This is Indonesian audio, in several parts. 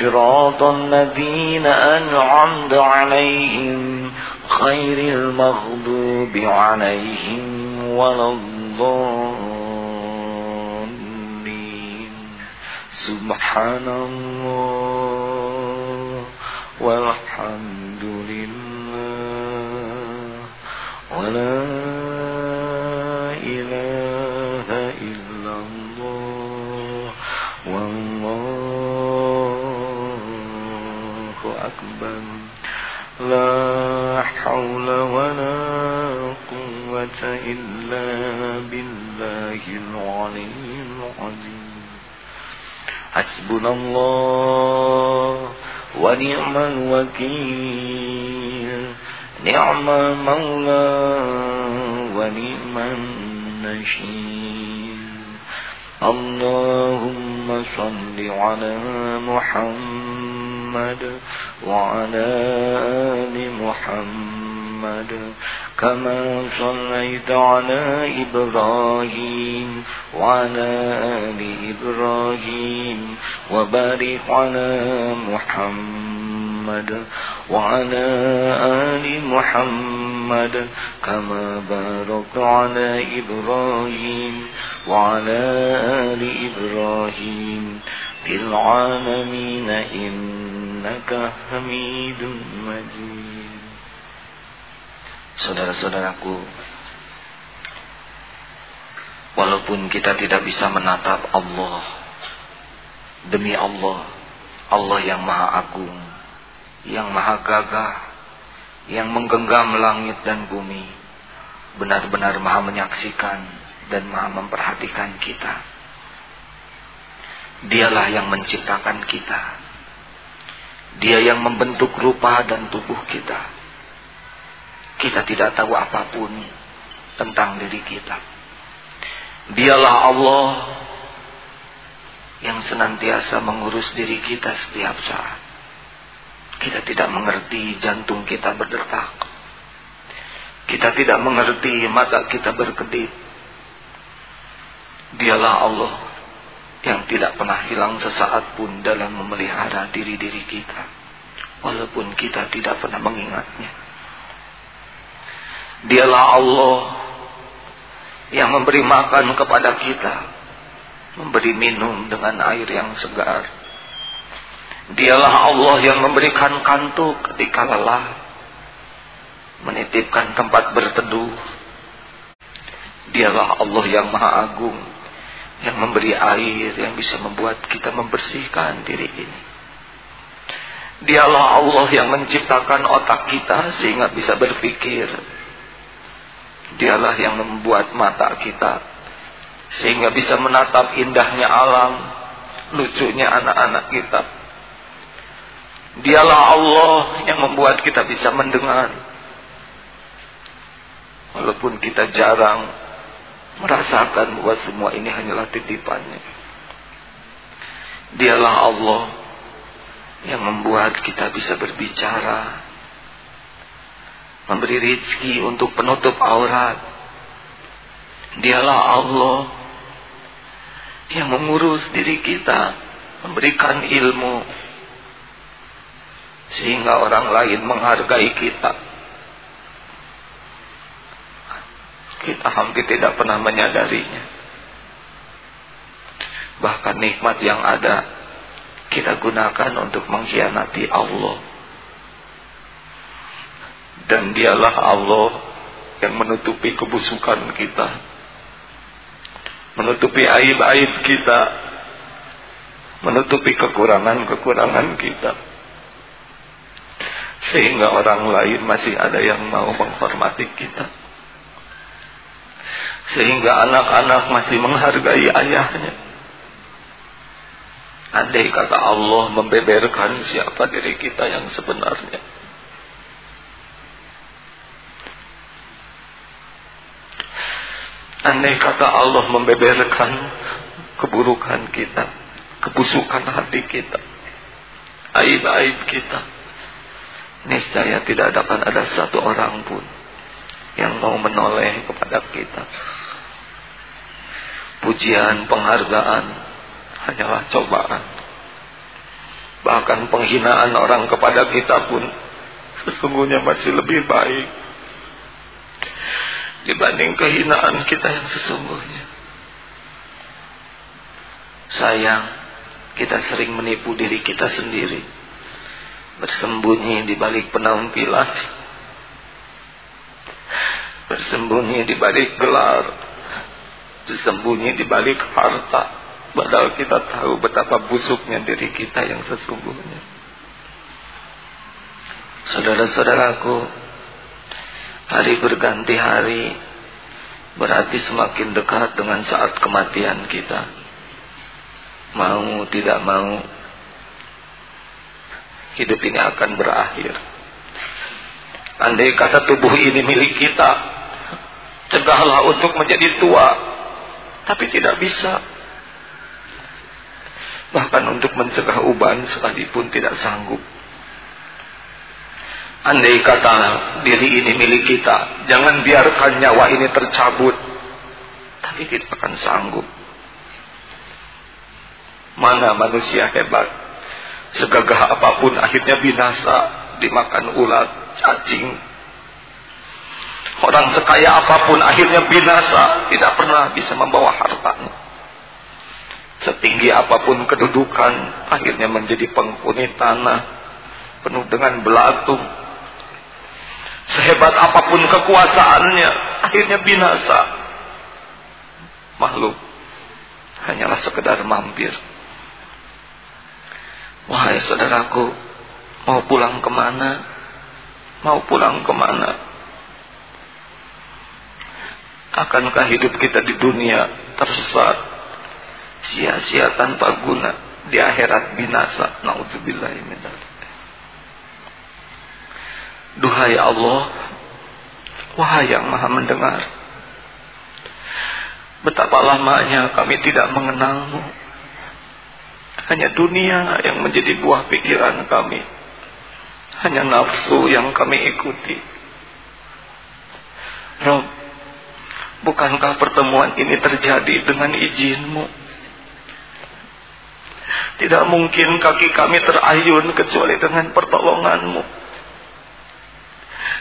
صراط الذين أنعمت عليهم خير المغضوب عليهم ولا الضالين. سبحان الله والحمد لله ولا لا حول ولا قوة إلا بالله العلي العظيم. حسبنا الله ونعم الوكيل. نعم المولى ونعم النشير اللهم صل على محمد وعلى آل محمد كما صليت على إبراهيم وعلى آل إبراهيم وبارك على محمد وعلى آل محمد كما باركت على إبراهيم وعلى آل إبراهيم في العالمين إن innaka hamidun majid Saudara-saudaraku Walaupun kita tidak bisa menatap Allah Demi Allah Allah yang maha agung Yang maha gagah Yang menggenggam langit dan bumi Benar-benar maha menyaksikan Dan maha memperhatikan kita. Dialah yang menciptakan kita dia yang membentuk rupa dan tubuh kita. Kita tidak tahu apa pun tentang diri kita. Dialah Allah yang senantiasa mengurus diri kita setiap saat. Kita tidak mengerti jantung kita berdetak. Kita tidak mengerti mata kita berkedip. Dialah Allah yang tidak pernah hilang sesaat pun dalam memelihara diri-diri kita walaupun kita tidak pernah mengingatnya. Dialah Allah yang memberi makan kepada kita memberi minum dengan air yang segar. Dialah Allah yang memberikan kantuk ketika lelah menitipkan tempat berteduh. Dialah Allah yang maha agung yang memberi air yang bisa membuat kita membersihkan diri ini. Dialah Allah yang menciptakan otak kita sehingga bisa berpikir. Dialah yang membuat mata kita sehingga bisa menatap indahnya alam, lucunya anak-anak kita. Dialah Allah yang membuat kita bisa mendengar. Walaupun kita jarang merasakan bahwa semua ini hanyalah titipannya. Dialah Allah yang membuat kita bisa berbicara, memberi rizki untuk penutup aurat. Dialah Allah yang mengurus diri kita, memberikan ilmu, sehingga orang lain menghargai kita. Kita hampir tidak pernah menyadarinya. Bahkan nikmat yang ada kita gunakan untuk mengkhianati Allah. Dan dialah Allah yang menutupi kebusukan kita. Menutupi aib-aib kita. Menutupi kekurangan-kekurangan kita. Sehingga orang lain masih ada yang mau menghormati kita. Sehingga anak-anak masih menghargai ayahnya. Andai kata Allah membeberkan siapa diri kita yang sebenarnya. Andai kata Allah membeberkan keburukan kita, kebusukan hati kita, aib-aib kita, niscaya tidak akan ada satu orang pun yang mau menoleh kepada kita. Pujian, penghargaan, hanyalah cobaan. Bahkan penghinaan orang kepada kita pun sesungguhnya masih lebih baik dibanding kehinaan kita yang sesungguhnya. Sayang, kita sering menipu diri kita sendiri. Bersembunyi di balik penampilan. Bersembunyi di balik gelar. Bersembunyi di balik harta Padahal kita tahu betapa busuknya diri kita yang sesungguhnya. Saudara-saudaraku, hari berganti hari berarti semakin dekat dengan saat kematian kita. Mau tidak mau, hidup ini akan berakhir. Andai kata tubuh ini milik kita, cegahlah untuk menjadi tua, tapi tidak bisa. Bahkan untuk mencegah uban sekalipun tidak sanggup. Andai kata diri ini milik kita, jangan biarkan nyawa ini tercabut. Tapi kita akan sanggup. Mana manusia hebat? Segagah apa pun akhirnya binasa, dimakan ulat, cacing. Orang sekaya apa pun akhirnya binasa, tidak pernah bisa membawa hartanya. Setinggi apa pun kedudukan, akhirnya menjadi penghuni tanah, penuh dengan belatung. Sehebat apa pun kekuasaannya, akhirnya binasa. Makhluk hanyalah sekedar mampir. Wahai saudaraku, mau pulang ke mana? Mau pulang ke mana? Akankah hidup kita di dunia tersesat? Sia-sia tanpa guna di akhirat binasa. Naudzubillah min Duhai Allah wahai yang Maha mendengar. Betapa lamanya kami tidak mengenalmu. Hanya dunia yang menjadi buah pikiran kami. Hanya nafsu yang kami ikuti. Rob bukankah pertemuan ini terjadi dengan izinmu tidak mungkin kaki kami terayun kecuali dengan pertolonganmu.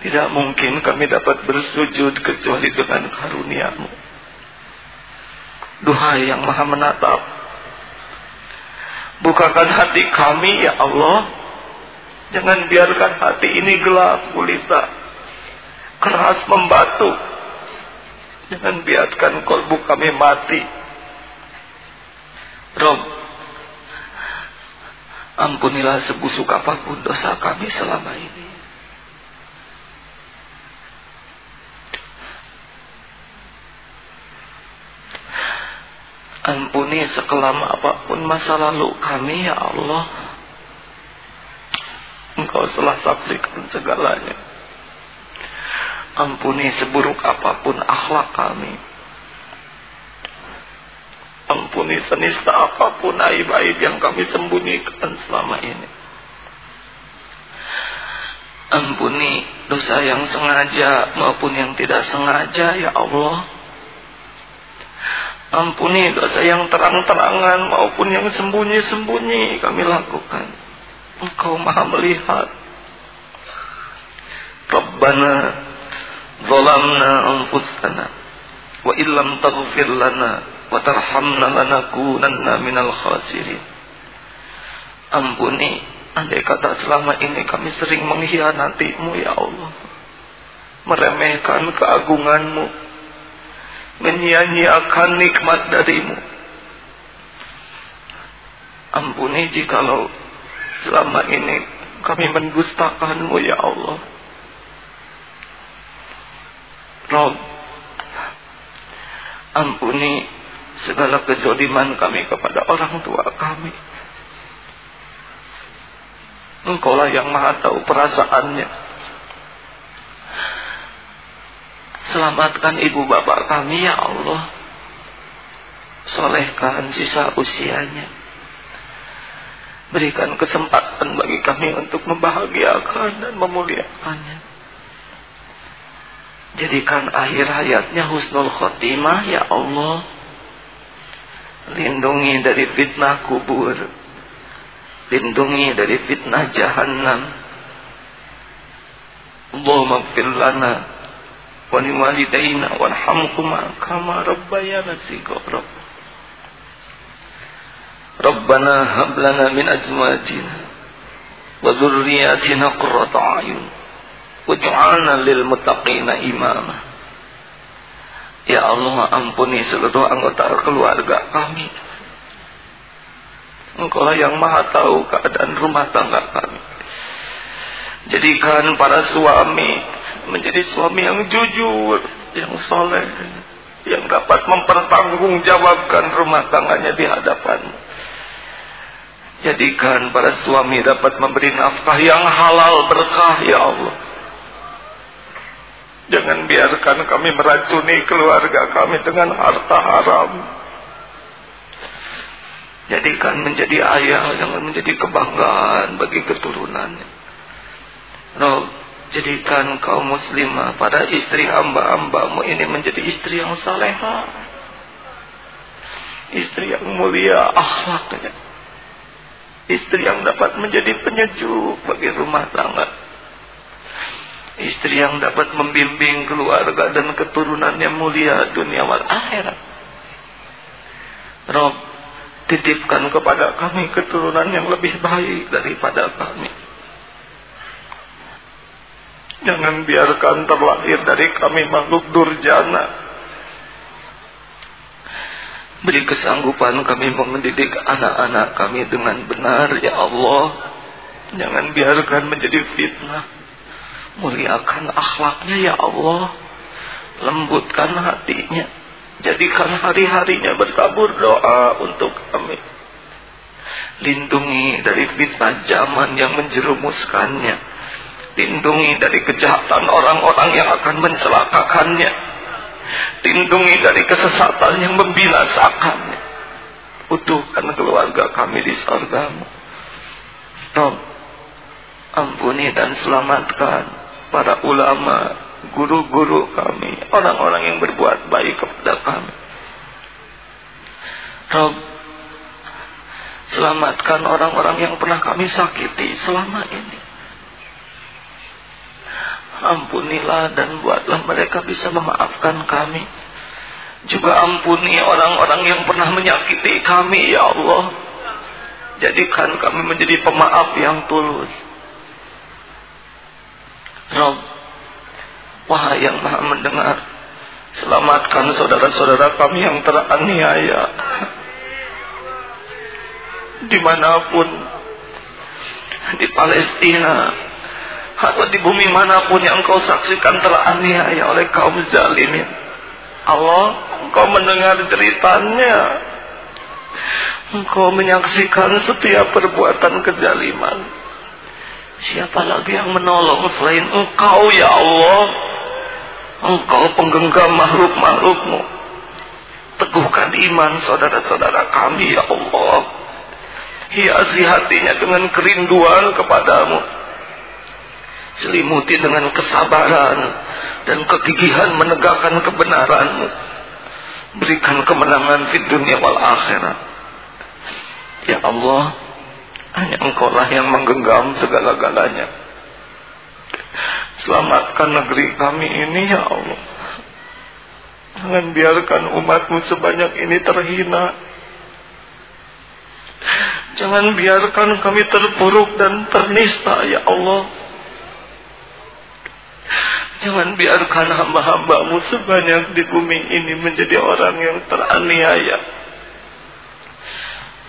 Tidak mungkin kami dapat bersujud kecuali dengan karuniamu. Duhai yang maha menatap. Bukakan hati kami ya Allah. Jangan biarkan hati ini gelap gulita. Keras membatu. Jangan biarkan kolbu kami mati. Rob, Ampunilah sebusuk apa pun dosa kami selama ini. Ampuni sekelam apa pun masa lalu kami ya Allah. Engkau telah saksikan segalanya. Ampuni seburuk apa pun akhlak kami. Ampuni senista apa pun aib-aib yang kami sembunyikan selama ini. Ampuni dosa yang sengaja maupun yang tidak sengaja ya Allah. Ampuni dosa yang terang-terangan maupun yang sembunyi-sembunyi kami lakukan. Engkau maha melihat. Rabbana anfusana wa illam taghfir lana wa tarhamna lanakunanna minal khasirin. Ampuni, andai kata selama ini kami sering mengkhianatimu ya Allah. Meremehkan keagunganmu. Menyia-nyiakan nikmat darimu. Ampuni jikalau selama ini kami mendustakanmu ya Allah. Rob, ampuni segala kezoliman kami kepada orang tua kami. Engkau lah yang maha tahu perasaannya. Selamatkan ibu bapak kami ya Allah. Solehkan sisa usianya. Berikan kesempatan bagi kami untuk membahagiakan dan memuliakannya. Jadikan akhir hayatnya husnul khotimah ya Allah. Lindungi dari fitnah kubur. Lindungi dari fitnah jahannam. Allahumma gfir lana wa liwalidayna warhamhuma kama rabbayana sighara. Rabbana hab lana min azwajina wa dhurriyyatina qurrata a'yun waj'alna lil muttaqina imama Ya Allah ampuni seluruh anggota keluarga kami Engkau yang maha tahu keadaan rumah tangga kami. Jadikan para suami menjadi suami yang jujur, yang soleh, yang dapat mempertanggungjawabkan rumah tangganya di hadapan. Jadikan para suami dapat memberi nafkah yang halal berkah ya Allah. Jangan biarkan kami meracuni keluarga kami dengan harta haram. Jadikan menjadi ayah yang menjadi kebanggaan bagi keturunannya. Rob, jadikan kaum muslimah pada istri hamba-hambamu ini menjadi istri yang salehah. Istri yang mulia akhlaknya. Istri yang dapat menjadi penyejuk bagi rumah tangga. Istri yang dapat membimbing keluarga dan keturunannya mulia dunia wal akhirat. Rob, titipkan kepada kami keturunan yang lebih baik daripada kami. Jangan biarkan terlahir dari kami makhluk durjana. Beri kesanggupan kami mendidik anak-anak kami dengan benar ya Allah. Jangan biarkan menjadi fitnah. Muliakan akhlaknya ya Allah. Lembutkan hatinya Jadikan hari-harinya bertabur doa untuk kami. Lindungi dari fitnah zaman yang menjerumuskannya. Lindungi dari kejahatan orang-orang yang akan mencelakakannya. Lindungi dari kesesatan yang membinasakannya. Utuhkan keluarga kami di sorgamu. Rob, ampuni dan selamatkan para ulama, guru-guru kami, orang-orang yang berbuat baik kepada kami. Rob, selamatkan orang-orang yang pernah kami sakiti selama ini. Ampunilah dan buatlah mereka bisa memaafkan kami. Juga ampuni orang-orang yang pernah menyakiti kami, ya Allah. Jadikan kami menjadi pemaaf yang tulus. Rob, Wahai yang maha mendengar Selamatkan saudara-saudara kami yang teraniaya Di mana pun Di Palestina Atau di bumi mana pun yang kau saksikan teraniaya oleh kaum zalimin. Allah Engkau mendengar ceritanya. Engkau menyaksikan setiap perbuatan kezaliman Siapa lagi yang menolong selain engkau ya Allah Engkau penggenggam makhluk-makhlukmu. Teguhkan iman saudara-saudara kami ya Allah. Hiasi hatinya dengan kerinduan kepadamu. Selimuti dengan kesabaran dan kegigihan menegakkan kebenaranmu. Berikan kemenangan di dunia wal akhirat. Ya Allah, hanya engkau lah yang menggenggam segala-galanya. Selamatkan negeri kami ini ya Allah. Jangan biarkan umatmu sebanyak ini terhina. Jangan biarkan kami terpuruk dan ternista ya Allah. Jangan biarkan hamba-hambamu sebanyak di bumi ini menjadi orang yang teraniaya.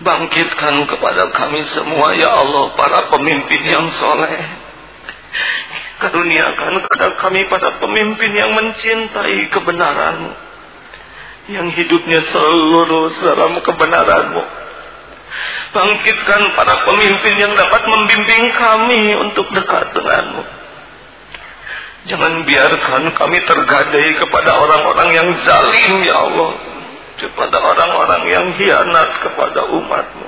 Bangkitkan kepada kami semua ya Allah para pemimpin yang soleh Karuniakan kepada kami pada pemimpin yang mencintai kebenaran. Yang hidupnya selalu lurus dalam kebenaranmu. Bangkitkan para pemimpin yang dapat membimbing kami untuk dekat denganmu. Jangan biarkan kami tergadai kepada orang-orang yang zalim ya Allah. Kepada orang-orang yang hianat kepada umatmu.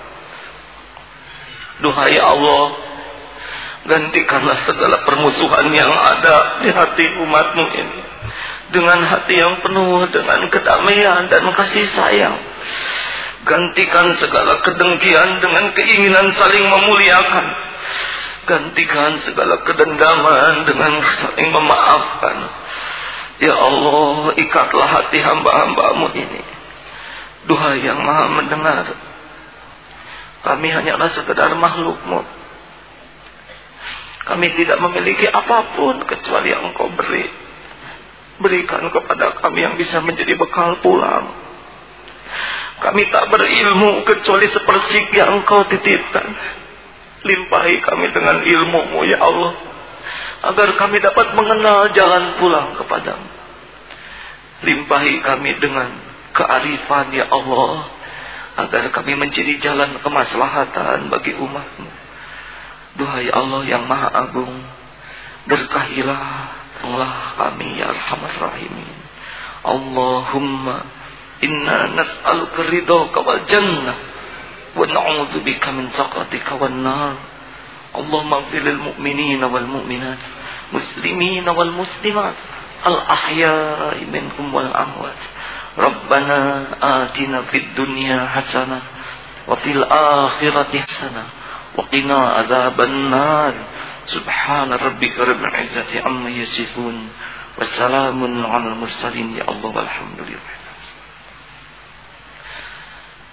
Duhai Allah, gantikanlah segala permusuhan yang ada di hati umatmu ini. Dengan hati yang penuh dengan kedamaian dan kasih sayang. Gantikan segala kedengkian dengan keinginan saling memuliakan Gantikan segala kedendaman dengan saling memaafkan. Ya Allah, ikatlah hati hamba-hambamu ini. Duha yang maha mendengar. Kami hanyalah sekedar makhlukmu. Kami tidak memiliki apa pun kecuali yang engkau beri. Berikan kepada kami yang bisa menjadi bekal pulang. Kami tak berilmu kecuali seperti yang engkau titipkan. Limpahi kami dengan ilmu-Mu ya Allah. Agar kami dapat mengenal jalan pulang kepadamu. Limpahi kami dengan kearifan ya Allah agar kami menjadi jalan kemaslahatan bagi umatmu. Duhai Allah yang maha agung berkahilah Allah kami ya arhamar rahimin. Allahumma inna nas'aluka ridhaka kawal jannah wa na'udzubika min sakrati kawal nar. Allahumma mafilil mu'minina wal mu'minat muslimina wal muslimat al ahya'i minkum wal amwat. Rabbana atina fid dunya hasana, wa fil akhirati hasanah wa qina azaban nar. Subhana rabbika rabbil izzati amma yasifun. Wassalamun al mursalin ya Allah walhamdulillah.